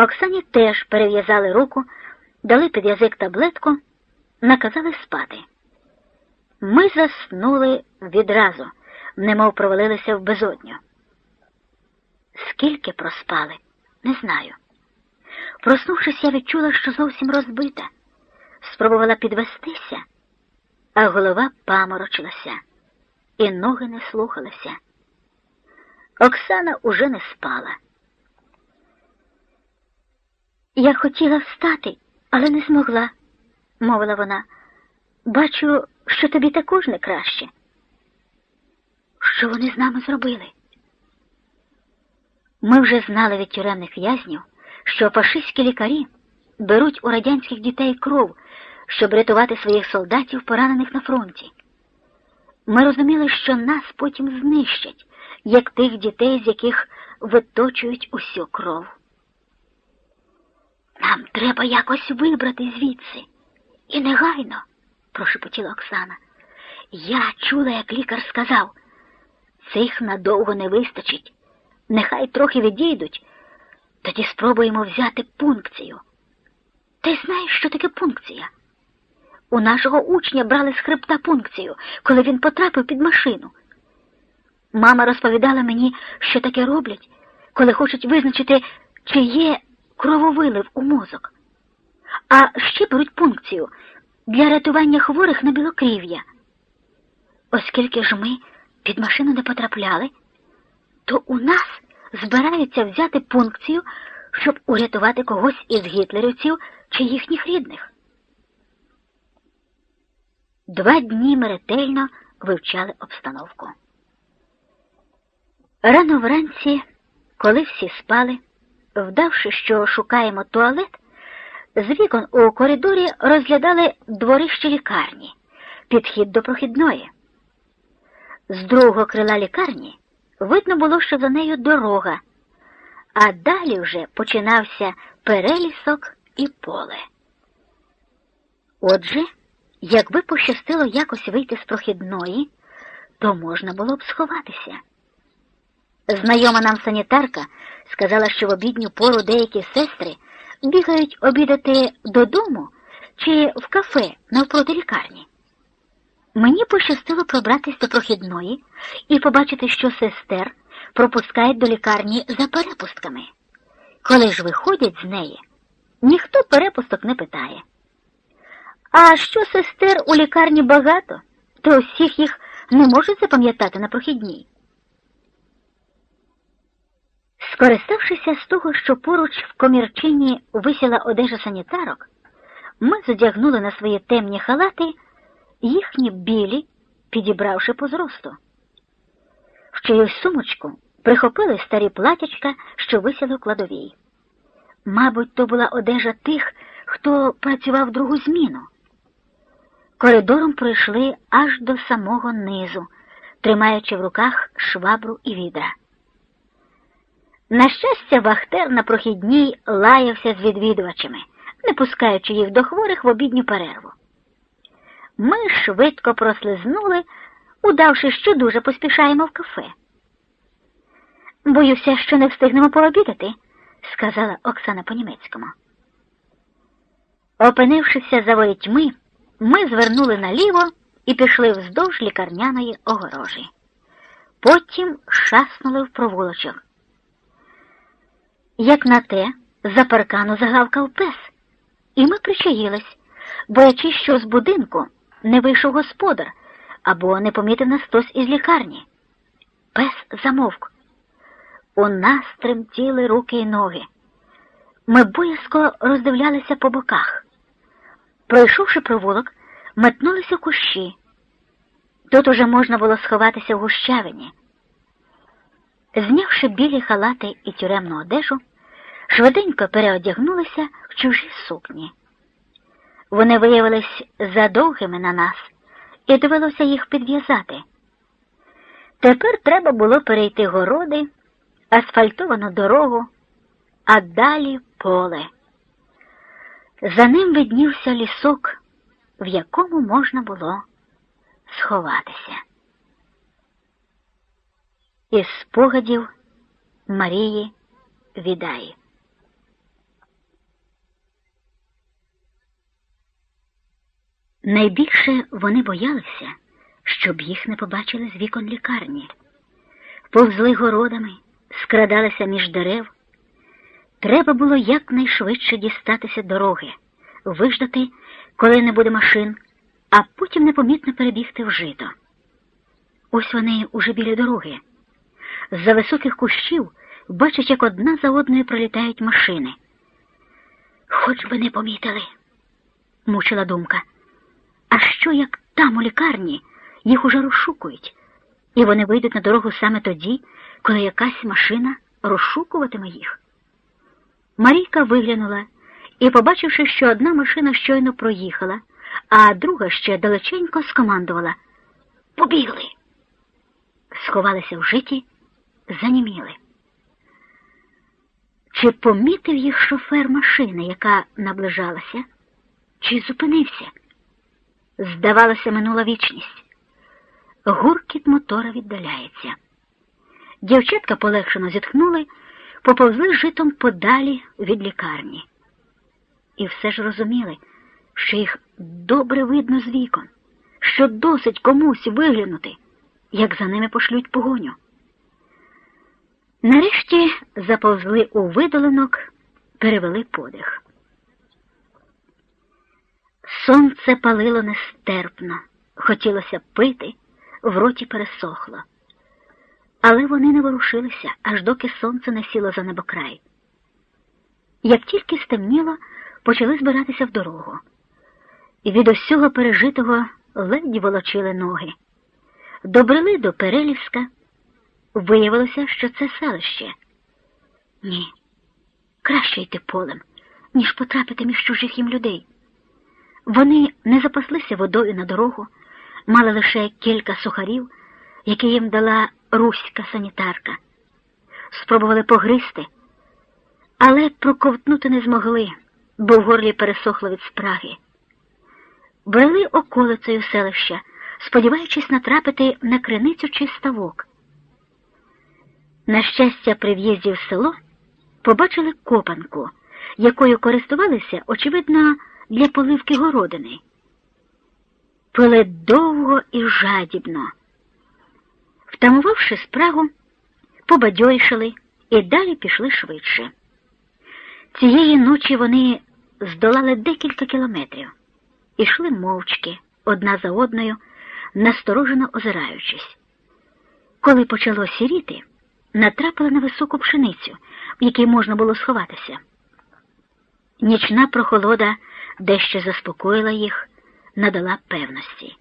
Оксані теж перев'язали руку, дали під язик таблетку, наказали спати. Ми заснули відразу, немов провалилися в безодню. Скільки проспали, не знаю. Проснувшись, я відчула, що зовсім розбита, спробувала підвестися, а голова паморочилася, і ноги не слухалися. Оксана уже не спала. Я хотіла встати, але не змогла, мовила вона. Бачу, що тобі також не краще. Що вони з нами зробили? Ми вже знали від тюремних в'язнів, що фашистські лікарі беруть у радянських дітей кров, щоб рятувати своїх солдатів, поранених на фронті. Ми розуміли, що нас потім знищать, як тих дітей, з яких виточують усю кров. Нам треба якось вибрати звідси. І негайно, прошепотіла Оксана. Я чула, як лікар сказав, цих надовго не вистачить. Нехай трохи відійдуть, тоді спробуємо взяти пункцію. Ти знаєш, що таке пункція? У нашого учня брали з хребта пункцію, коли він потрапив під машину. Мама розповідала мені, що таке роблять, коли хочуть визначити, чи є крововилив у мозок. А ще беруть пункцію для рятування хворих на білокрів'я. Оскільки ж ми під машину не потрапляли, то у нас збираються взяти пункцію, щоб урятувати когось із гітлерівців чи їхніх рідних. Два дні ми ретельно вивчали обстановку. Рано вранці, коли всі спали, вдавши, що шукаємо туалет, з вікон у коридорі розглядали дворище лікарні, підхід до прохідної. З другого крила лікарні видно було, що за нею дорога, а далі вже починався перелісок і поле. Отже, якби пощастило якось вийти з прохідної, то можна було б сховатися. Знайома нам санітарка сказала, що в обідню пору деякі сестри бігають обідати додому чи в кафе навпроти лікарні. Мені пощастило пробратись до прохідної і побачити, що сестер пропускають до лікарні за перепустками. Коли ж виходять з неї, ніхто перепусток не питає. А що сестер у лікарні багато, то всіх їх не можуть запам'ятати на прохідній. Скориставшися з того, що поруч в комірчині висіла одежа санітарок, ми задягнули на свої темні халати їхні білі, підібравши по зросту. В чиюсь сумочку прихопили старі платячка, що висіли в кладовій. Мабуть, то була одежа тих, хто працював другу зміну. Коридором пройшли аж до самого низу, тримаючи в руках швабру і відра. На щастя, Вахтер на прохідній лаявся з відвідувачами, не пускаючи їх до хворих в обідню перерву. Ми швидко прослизнули, удавши, що дуже поспішаємо в кафе. Боюся, що не встигнемо пообідати, сказала Оксана по-німецькому. Опинившися за ворітьми, ми звернули наліво і пішли вздовж лікарняної огорожі. Потім шаснули в провулочок. Як на те, за паркану загавкав пес, і ми причаїлись, боячись, що з будинку не вийшов господар або не помітив нас хтось із лікарні. Пес замовк. У нас тремтіли руки й ноги. Ми боязко роздивлялися по боках. Пройшовши провулок, метнулися кущі. Тут уже можна було сховатися в гущавині. Знявши білі халати і тюремну одежу, швиденько переодягнулися в чужі сукні. Вони виявились задовгими на нас, і довелося їх підв'язати. Тепер треба було перейти городи, асфальтовану дорогу, а далі поле. За ним виднівся лісок, в якому можна було сховатися. Із спогадів Марії Відаї Найбільше вони боялися, щоб їх не побачили з вікон лікарні. Повзли городами, скрадалися між дерев. Треба було якнайшвидше дістатися дороги, виждати, коли не буде машин, а потім непомітно перебігти в жито. Ось вони уже біля дороги. З-за високих кущів бачать, як одна за одною пролітають машини. Хоч би не помітили, мучила думка. Що як там, у лікарні, їх уже розшукують, і вони вийдуть на дорогу саме тоді, коли якась машина розшукуватиме їх? Марійка виглянула і, побачивши, що одна машина щойно проїхала, а друга ще далеченько скомандувала Побігли. Сховалися в житі, заніміли. Чи помітив їх шофер машини, яка наближалася, чи зупинився? Здавалося, минула вічність. Гуркіт мотора віддаляється. Дівчатка полегшено зітхнули, поповзли житом подалі від лікарні. І все ж розуміли, що їх добре видно з вікон, що досить комусь виглянути, як за ними пошлють погоню. Нарешті заповзли у видолинок, перевели подих. Сонце палило нестерпно, хотілося пити, в роті пересохло. Але вони не ворушилися, аж доки сонце не сіло за небокрай. Як тільки стемніло, почали збиратися в дорогу. І від усього пережитого ледь волочили ноги. Добрели до Перелівська. Виявилося, що це селище. Ні, краще йти полем, ніж потрапити між чужих їм людей. Вони не запаслися водою на дорогу, мали лише кілька сухарів, які їм дала руська санітарка. Спробували погризти, але проковтнути не змогли, бо в горлі пересохло від спраги. Брели околицею селища, сподіваючись натрапити на криницю чи ставок. На щастя, при в'їзді в село побачили копанку, якою користувалися, очевидно, для поливки городини. Пили довго і жадібно. Втамувавши спрагу, побадьойшили і далі пішли швидше. Цієї ночі вони здолали декілька кілометрів, ішли мовчки одна за одною, насторожено озираючись. Коли почало сіріти, натрапили на високу пшеницю, в якій можна було сховатися. Нічна прохолода дещо заспокоїла їх, надала певності.